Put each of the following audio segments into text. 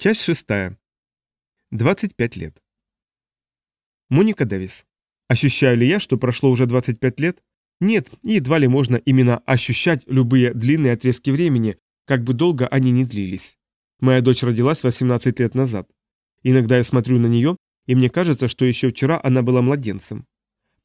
Часть шестая. 25 лет. Моника Дэвис. Ощущаю ли я, что прошло уже 25 лет? Нет, и едва ли можно именно ощущать любые длинные отрезки времени, как бы долго они ни длились. Моя дочь родилась 18 лет назад. Иногда я смотрю на нее, и мне кажется, что еще вчера она была младенцем.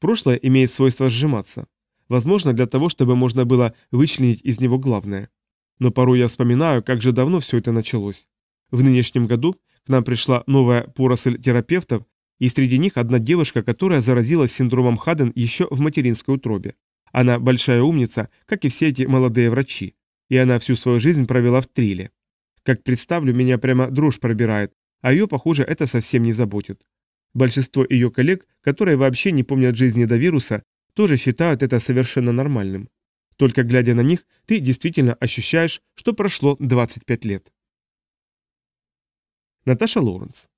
Прошлое имеет свойство сжиматься. Возможно, для того, чтобы можно было вычленить из него главное. Но порой я вспоминаю, как же давно все это началось. В нынешнем году к нам пришла новая поросль терапевтов, и среди них одна девушка, которая заразилась синдромом Хаден еще в материнской утробе. Она большая умница, как и все эти молодые врачи, и она всю свою жизнь провела в триле. Как представлю, меня прямо дрожь пробирает, а ее, похоже, это совсем не заботит. Большинство ее коллег, которые вообще не помнят жизни до вируса, тоже считают это совершенно нормальным. Только глядя на них, ты действительно ощущаешь, что прошло 25 лет. Наташа Лоуренс.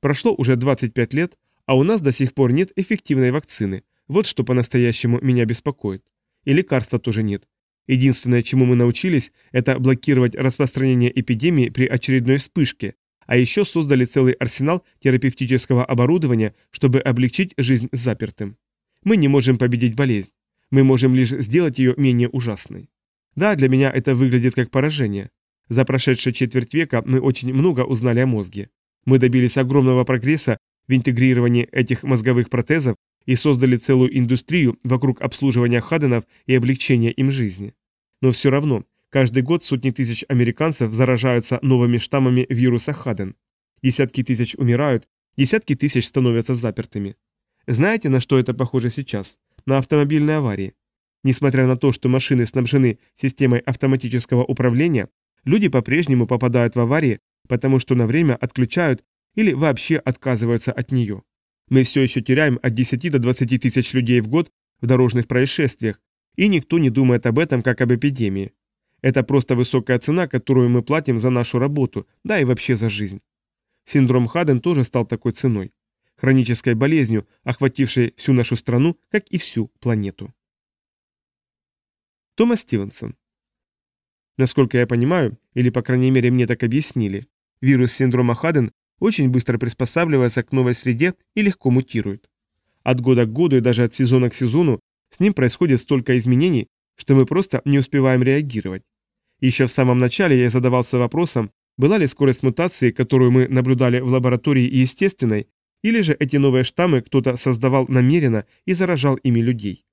Прошло уже 25 лет, а у нас до сих пор нет эффективной вакцины. Вот что по-настоящему меня беспокоит. И лекарства тоже нет. Единственное, чему мы научились, это блокировать распространение эпидемии при очередной вспышке, а еще создали целый арсенал терапевтического оборудования, чтобы облегчить жизнь запертым. Мы не можем победить болезнь. Мы можем лишь сделать ее менее ужасной. Да, для меня это выглядит как поражение. За прошедшие четверть века мы очень много узнали о мозге. Мы добились огромного прогресса в интегрировании этих мозговых протезов и создали целую индустрию вокруг обслуживания хаденов и облегчения им жизни. Но все равно, каждый год сотни тысяч американцев заражаются новыми штаммами вируса Хаден. Десятки тысяч умирают, десятки тысяч становятся запертыми. Знаете, на что это похоже сейчас? На автомобильные аварии. Несмотря на то, что машины снабжены системой автоматического управления, Люди по-прежнему попадают в аварии, потому что на время отключают или вообще отказываются от нее. Мы все еще теряем от 10 до 20 тысяч людей в год в дорожных происшествиях, и никто не думает об этом как об эпидемии. Это просто высокая цена, которую мы платим за нашу работу, да и вообще за жизнь. Синдром Хаден тоже стал такой ценой. Хронической болезнью, охватившей всю нашу страну, как и всю планету. Томас Стивенсон Насколько я понимаю, или по крайней мере мне так объяснили, вирус синдрома Хаден очень быстро приспосабливается к новой среде и легко мутирует. От года к году и даже от сезона к сезону с ним происходит столько изменений, что мы просто не успеваем реагировать. Еще в самом начале я задавался вопросом, была ли скорость мутации, которую мы наблюдали в лаборатории естественной, или же эти новые штаммы кто-то создавал намеренно и заражал ими людей.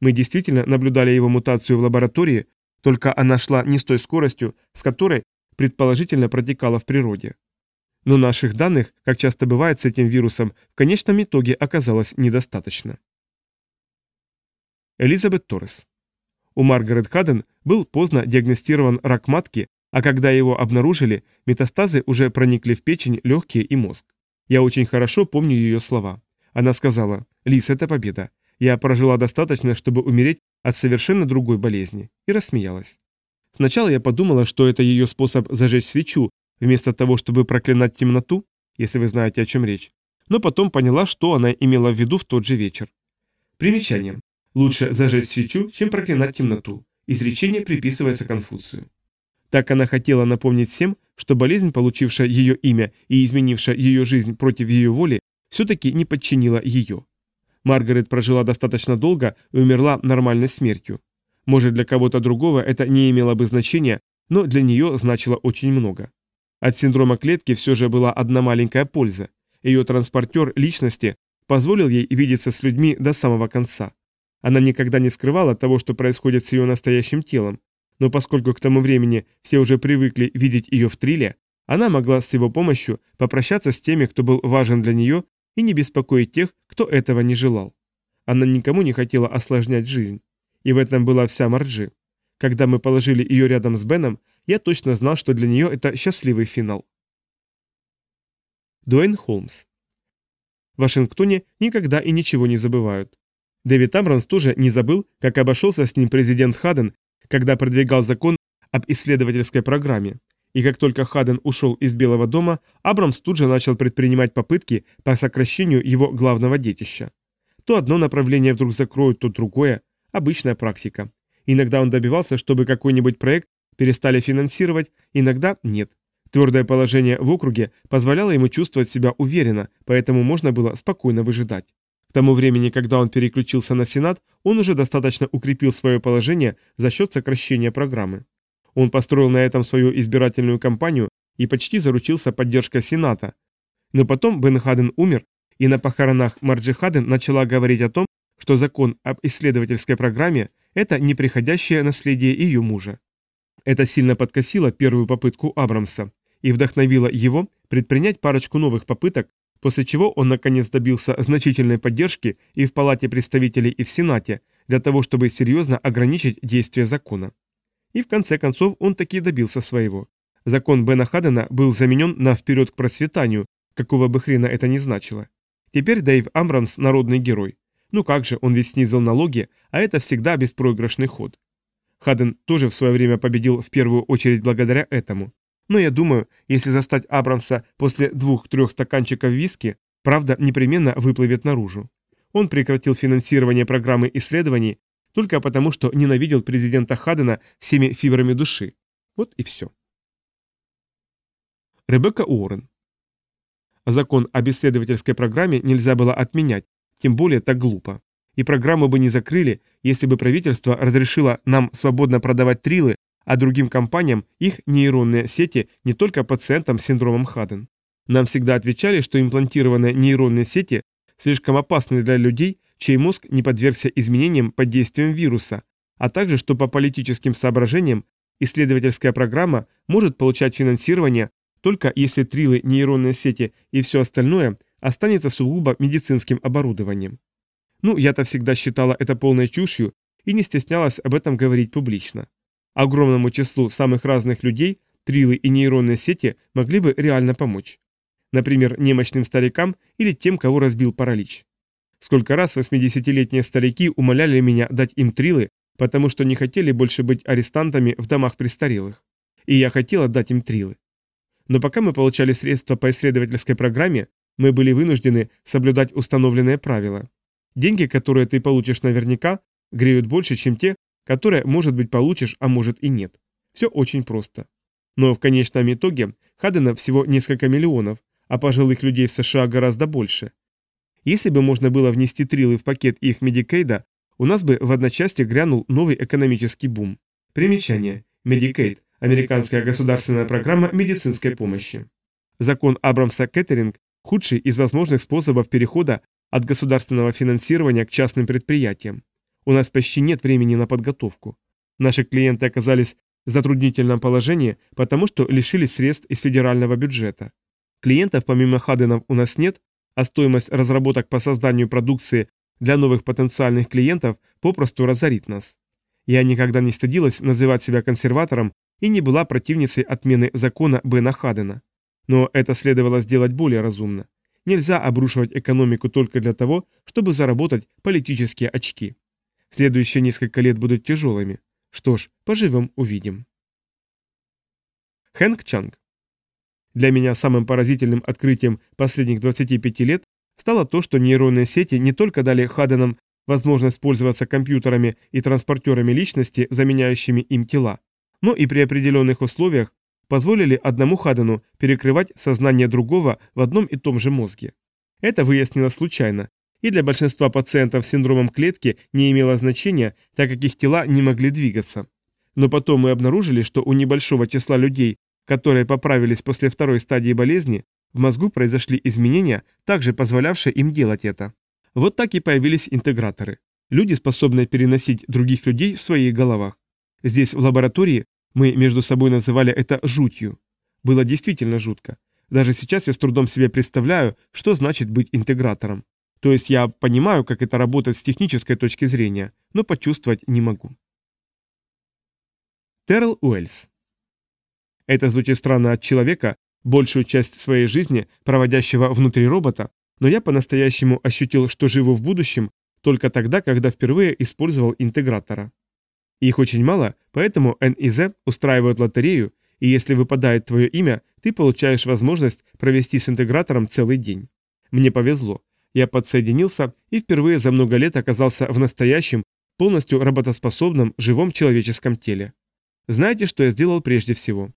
Мы действительно наблюдали его мутацию в лаборатории, только она шла не с той скоростью, с которой предположительно протекала в природе. Но наших данных, как часто бывает с этим вирусом, в конечном итоге оказалось недостаточно. Элизабет Торрес. У Маргарет Хаден был поздно диагностирован рак матки, а когда его обнаружили, метастазы уже проникли в печень, легкие и мозг. Я очень хорошо помню ее слова. Она сказала, «Лис, это победа. Я прожила достаточно, чтобы умереть от совершенно другой болезни, и рассмеялась. Сначала я подумала, что это ее способ зажечь свечу, вместо того, чтобы проклинать темноту, если вы знаете, о чем речь. Но потом поняла, что она имела в виду в тот же вечер. Примечание. Лучше зажечь свечу, чем проклинать темноту. Изречение приписывается Конфуцию. Так она хотела напомнить всем, что болезнь, получившая ее имя и изменившая ее жизнь против ее воли, все-таки не подчинила ее. Маргарет прожила достаточно долго и умерла нормальной смертью. Может, для кого-то другого это не имело бы значения, но для нее значило очень много. От синдрома клетки все же была одна маленькая польза. Ее транспортер личности позволил ей видеться с людьми до самого конца. Она никогда не скрывала того, что происходит с ее настоящим телом, но поскольку к тому времени все уже привыкли видеть ее в триле, она могла с его помощью попрощаться с теми, кто был важен для нее, и не беспокоить тех, кто этого не желал. Она никому не хотела осложнять жизнь. И в этом была вся Марджи. Когда мы положили ее рядом с Беном, я точно знал, что для нее это счастливый финал. Дуэйн Холмс. В Вашингтоне никогда и ничего не забывают. Дэвид Амбранс тоже не забыл, как обошелся с ним президент Хаден, когда продвигал закон об исследовательской программе, и как только Хаден ушел из Белого дома, Абрамс тут же начал предпринимать попытки по сокращению его главного детища. То одно направление вдруг закроют, то другое. Обычная практика. Иногда он добивался, чтобы какой-нибудь проект перестали финансировать, иногда нет. Твердое положение в округе позволяло ему чувствовать себя уверенно, поэтому можно было спокойно выжидать. К тому времени, когда он переключился на Сенат, он уже достаточно укрепил свое положение за счет сокращения программы. Он построил на этом свою избирательную кампанию и почти заручился поддержкой Сената. Но потом Бен Хаден умер, и на похоронах Марджи Хаден начала говорить о том, что закон об исследовательской программе – это неприходящее наследие ее мужа. Это сильно подкосило первую попытку Абрамса и вдохновило его предпринять парочку новых попыток, после чего он наконец добился значительной поддержки и в Палате представителей, и в Сенате, для того, чтобы серьезно ограничить действие закона. И в конце концов он таки добился своего. Закон Бена Хадена был заменен на «вперед к процветанию», какого бы хрена это ни значило. Теперь Дэйв Амбрамс – народный герой. Ну как же, он ведь снизил налоги, а это всегда беспроигрышный ход. Хаден тоже в свое время победил в первую очередь благодаря этому. Но я думаю, если застать Абрамса после двух-трех стаканчиков виски, правда непременно выплывет наружу. Он прекратил финансирование программы исследований только потому, что ненавидел президента Хадена всеми фибрами души. Вот и все. Ребекка Уоррен. Закон об исследовательской программе нельзя было отменять, тем более так глупо. И программу бы не закрыли, если бы правительство разрешило нам свободно продавать трилы а другим компаниям их нейронные сети не только пациентам с синдромом Хаден. Нам всегда отвечали, что имплантированные нейронные сети слишком опасны для людей, чей мозг не подвергся изменениям под действием вируса, а также, что по политическим соображениям исследовательская программа может получать финансирование только если трилы, нейронные сети и все остальное останется сугубо медицинским оборудованием. Ну, я-то всегда считала это полной чушью и не стеснялась об этом говорить публично. Огромному числу самых разных людей трилы и нейронные сети могли бы реально помочь. Например, немощным старикам или тем, кого разбил паралич. Сколько раз 80-летние старики умоляли меня дать им трилы, потому что не хотели больше быть арестантами в домах престарелых. И я хотела дать им трилы. Но пока мы получали средства по исследовательской программе, мы были вынуждены соблюдать установленные правила. Деньги, которые ты получишь наверняка, греют больше, чем те, которое, может быть, получишь, а может и нет. Все очень просто. Но в конечном итоге Хадена всего несколько миллионов, а пожилых людей в США гораздо больше. Если бы можно было внести трилы в пакет их Медикейда, у нас бы в одночасье грянул новый экономический бум. Примечание. Медикейд – американская государственная программа медицинской помощи. Закон Абрамса Кеттеринг – худший из возможных способов перехода от государственного финансирования к частным предприятиям. У нас почти нет времени на подготовку. Наши клиенты оказались в затруднительном положении, потому что лишились средств из федерального бюджета. Клиентов помимо Хаденов у нас нет, а стоимость разработок по созданию продукции для новых потенциальных клиентов попросту разорит нас. Я никогда не стыдилась называть себя консерватором и не была противницей отмены закона Бена Хадена. Но это следовало сделать более разумно. Нельзя обрушивать экономику только для того, чтобы заработать политические очки. Следующие несколько лет будут тяжелыми. Что ж, поживем, увидим. Хэнк Чанг. Для меня самым поразительным открытием последних 25 лет стало то, что нейронные сети не только дали Хаденам возможность пользоваться компьютерами и транспортерами личности, заменяющими им тела, но и при определенных условиях позволили одному Хадену перекрывать сознание другого в одном и том же мозге. Это выяснилось случайно, и для большинства пациентов с синдромом клетки не имело значения, так как их тела не могли двигаться. Но потом мы обнаружили, что у небольшого числа людей, которые поправились после второй стадии болезни, в мозгу произошли изменения, также позволявшие им делать это. Вот так и появились интеграторы. Люди, способные переносить других людей в своих головах. Здесь, в лаборатории, мы между собой называли это жутью. Было действительно жутко. Даже сейчас я с трудом себе представляю, что значит быть интегратором. То есть я понимаю, как это работает с технической точки зрения, но почувствовать не могу. Террел Уэльс. Это звучит странно от человека, большую часть своей жизни проводящего внутри робота, но я по-настоящему ощутил, что живу в будущем только тогда, когда впервые использовал интегратора. Их очень мало, поэтому NIZ устраивают лотерею, и если выпадает твое имя, ты получаешь возможность провести с интегратором целый день. Мне повезло. Я подсоединился и впервые за много лет оказался в настоящем, полностью работоспособном, живом человеческом теле. Знаете, что я сделал прежде всего?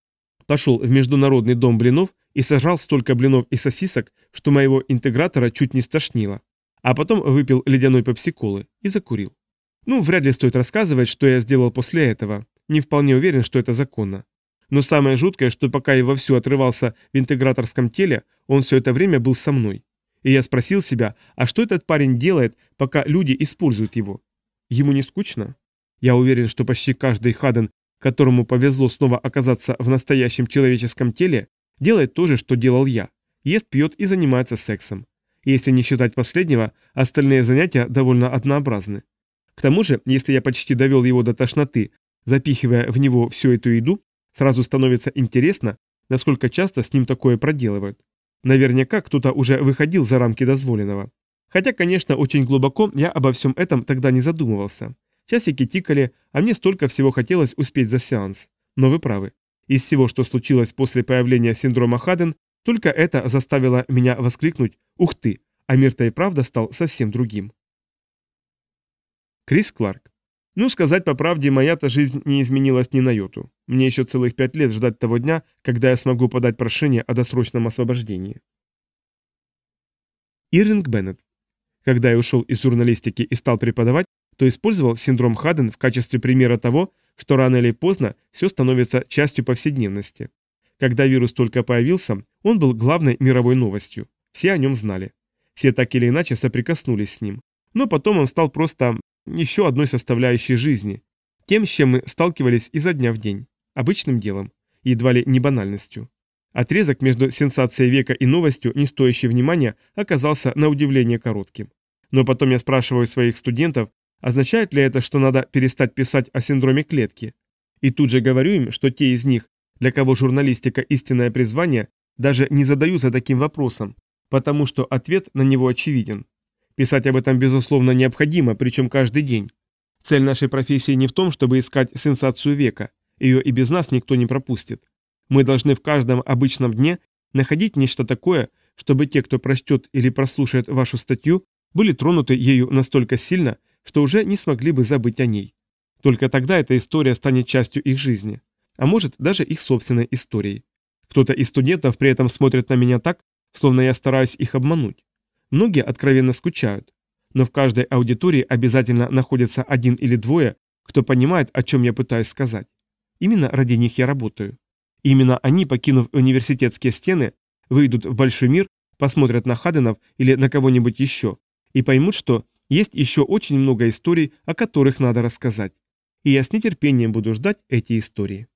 Пошел в Международный дом блинов и сожрал столько блинов и сосисок, что моего интегратора чуть не стошнило. А потом выпил ледяной пепсиколы и закурил. Ну, вряд ли стоит рассказывать, что я сделал после этого. Не вполне уверен, что это законно. Но самое жуткое, что пока я вовсю отрывался в интеграторском теле, он все это время был со мной. И я спросил себя, а что этот парень делает, пока люди используют его? Ему не скучно? Я уверен, что почти каждый Хаден, которому повезло снова оказаться в настоящем человеческом теле, делает то же, что делал я. Ест, пьет и занимается сексом. Если не считать последнего, остальные занятия довольно однообразны. К тому же, если я почти довел его до тошноты, запихивая в него всю эту еду, сразу становится интересно, насколько часто с ним такое проделывают. Наверняка кто-то уже выходил за рамки дозволенного. Хотя, конечно, очень глубоко я обо всем этом тогда не задумывался. Часики тикали, а мне столько всего хотелось успеть за сеанс. Но вы правы. Из всего, что случилось после появления синдрома Хаден, только это заставило меня воскликнуть «Ух ты!», а мир-то и правда стал совсем другим. Крис Кларк. Ну, сказать по правде, моя-то жизнь не изменилась ни на йоту. Мне еще целых пять лет ждать того дня, когда я смогу подать прошение о досрочном освобождении. Ирвинг Беннет. Когда я ушел из журналистики и стал преподавать, то использовал синдром Хаден в качестве примера того, что рано или поздно все становится частью повседневности. Когда вирус только появился, он был главной мировой новостью. Все о нем знали. Все так или иначе соприкоснулись с ним. Но потом он стал просто еще одной составляющей жизни, тем, с чем мы сталкивались изо дня в день, обычным делом, едва ли не банальностью. Отрезок между сенсацией века и новостью, не стоящей внимания, оказался на удивление коротким. Но потом я спрашиваю своих студентов, означает ли это, что надо перестать писать о синдроме клетки. И тут же говорю им, что те из них, для кого журналистика истинное призвание, даже не задаются таким вопросом, потому что ответ на него очевиден. Писать об этом, безусловно, необходимо, причем каждый день. Цель нашей профессии не в том, чтобы искать сенсацию века. Ее и без нас никто не пропустит. Мы должны в каждом обычном дне находить нечто такое, чтобы те, кто прочтет или прослушает вашу статью, были тронуты ею настолько сильно, что уже не смогли бы забыть о ней. Только тогда эта история станет частью их жизни. А может, даже их собственной историей. Кто-то из студентов при этом смотрит на меня так, словно я стараюсь их обмануть. Многие откровенно скучают, но в каждой аудитории обязательно находится один или двое, кто понимает, о чем я пытаюсь сказать. Именно ради них я работаю. Именно они, покинув университетские стены, выйдут в большой мир, посмотрят на Хаденов или на кого-нибудь еще и поймут, что есть еще очень много историй, о которых надо рассказать. И я с нетерпением буду ждать эти истории.